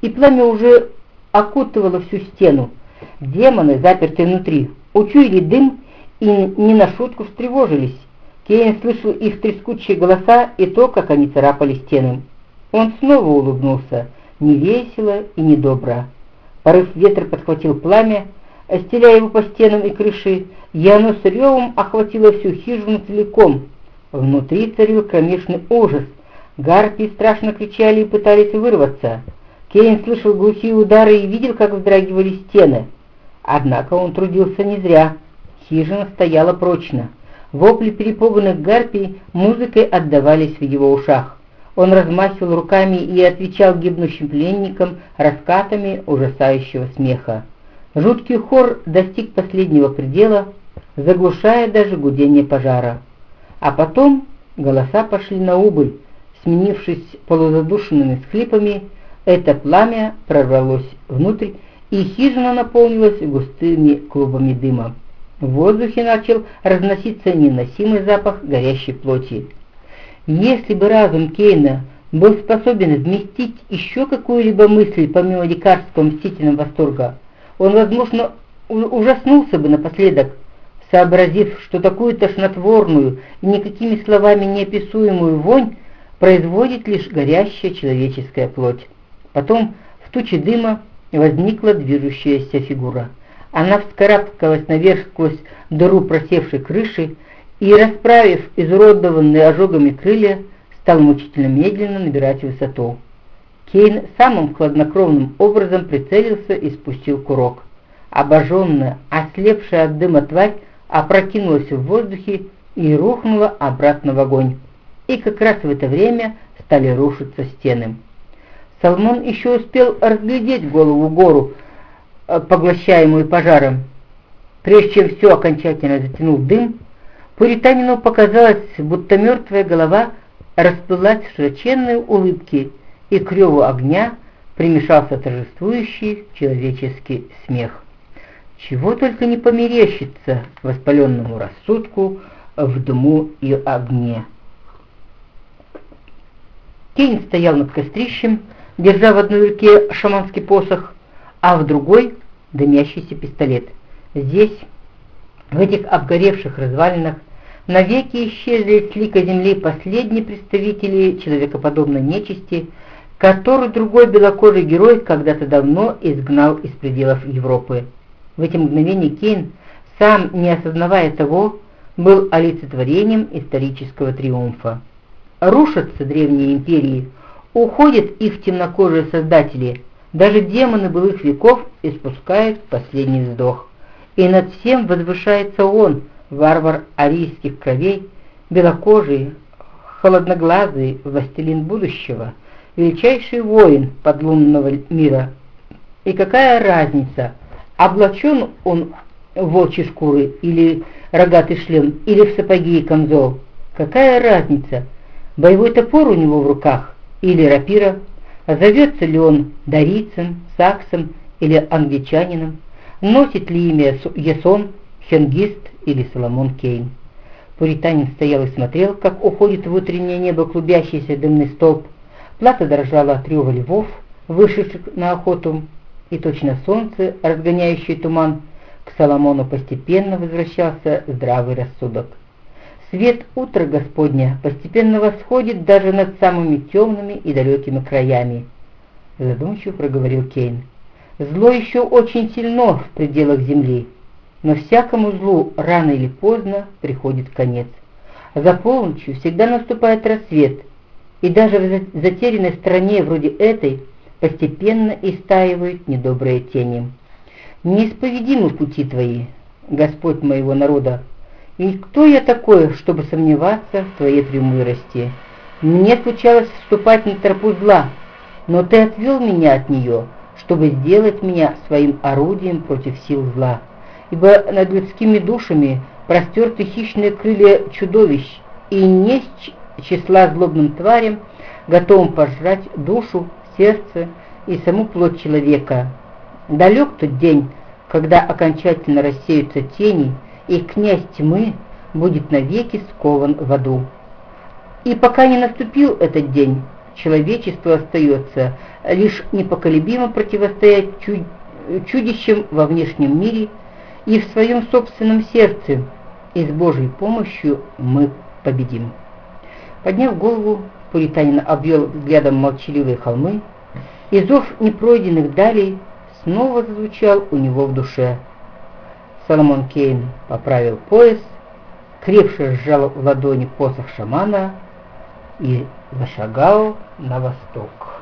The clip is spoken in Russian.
и пламя уже окутывало всю стену. Демоны, запертые внутри, учуяли дым и не на шутку встревожились. Кейн слышал их трескучие голоса и то, как они царапали стены. Он снова улыбнулся, невесело и недобро. Порыв ветра подхватил пламя, стеляя его по стенам и крыше, и оно с ревом охватило всю хижину целиком. Внутри царил кромешный ужас. Гарпии страшно кричали и пытались вырваться. Кейн слышал глухие удары и видел, как вздрагивали стены. Однако он трудился не зря. Хижина стояла прочно. Вопли перепуганных гарпий музыкой отдавались в его ушах. Он размахивал руками и отвечал гибнущим пленникам раскатами ужасающего смеха. Жуткий хор достиг последнего предела, заглушая даже гудение пожара. А потом голоса пошли на убыль, сменившись полузадушенными схлипами, это пламя прорвалось внутрь, и хижина наполнилась густыми клубами дыма. В воздухе начал разноситься невыносимый запах горящей плоти. Если бы разум Кейна был способен вместить еще какую-либо мысль помимо лекарского мстительного восторга, он, возможно, ужаснулся бы напоследок, сообразив, что такую тошнотворную и никакими словами неописуемую вонь производит лишь горящая человеческая плоть. Потом в туче дыма возникла движущаяся фигура. Она вскарабкалась наверх сквозь дыру просевшей крыши и, расправив изуродованные ожогами крылья, стал мучительно медленно набирать высоту. Кейн самым хладнокровным образом прицелился и спустил курок. Обожженная, ослепшая от дыма тварь опрокинулась в воздухе и рухнула обратно в огонь. И как раз в это время стали рушиться стены. Салмон еще успел разглядеть голову гору, э, поглощаемую пожаром. Прежде чем все окончательно затянул дым, Пуританину показалось, будто мертвая голова расплылась в широченной улыбке, и к реву огня примешался торжествующий человеческий смех. Чего только не померещится воспаленному рассудку в дыму и огне. Кейн стоял над кострищем, держа в одной руке шаманский посох, а в другой — дымящийся пистолет. Здесь, в этих обгоревших развалинах, навеки исчезли с лика земли последние представители человекоподобной нечисти, который другой белокожий герой когда-то давно изгнал из пределов Европы. В эти мгновения Кейн, сам не осознавая того, был олицетворением исторического триумфа. Рушатся древние империи, уходят их темнокожие создатели, даже демоны былых веков испускают последний вздох. И над всем возвышается он, варвар арийских кровей, белокожий, холодноглазый властелин будущего, величайший воин подлунного мира. И какая разница, облачен он в волчьи шкуры или рогатый шлем, или в сапоги и камзол? Какая разница, боевой топор у него в руках или рапира? Зовется ли он дарийцем, саксом или англичанином? Носит ли имя Ясон, Хенгист или Соломон Кейн? Пуританин стоял и смотрел, как уходит в утреннее небо клубящийся дымный столб. Плата дрожала от рева львов, вышедших на охоту, и точно солнце, разгоняющее туман, к Соломону постепенно возвращался здравый рассудок. Свет утра Господня постепенно восходит даже над самыми темными и далекими краями. Задумчиво проговорил Кейн. Зло еще очень сильно в пределах земли, но всякому злу рано или поздно приходит конец. За полночью всегда наступает рассвет, и даже в затерянной стране вроде этой постепенно истаивают недобрые тени. Неисповедимы пути Твои, Господь моего народа, и кто я такой, чтобы сомневаться в Твоей премудрости? Мне случалось вступать на тропу зла, но Ты отвел меня от нее, чтобы сделать меня своим орудием против сил зла. Ибо над людскими душами простерты хищные крылья чудовищ, и не числа злобным тварям, готовым пожрать душу, сердце и саму плоть человека. Далек тот день, когда окончательно рассеются тени, и князь тьмы будет навеки скован в аду. И пока не наступил этот день, человечеству остается лишь непоколебимо противостоять чуд чудищам во внешнем мире и в своем собственном сердце, и с Божьей помощью мы победим. Подняв голову, Пуританин обвел взглядом молчаливые холмы, и зов непройденных далей снова зазвучал у него в душе. Соломон Кейн поправил пояс, крепше сжал в ладони посох шамана и зашагал на восток.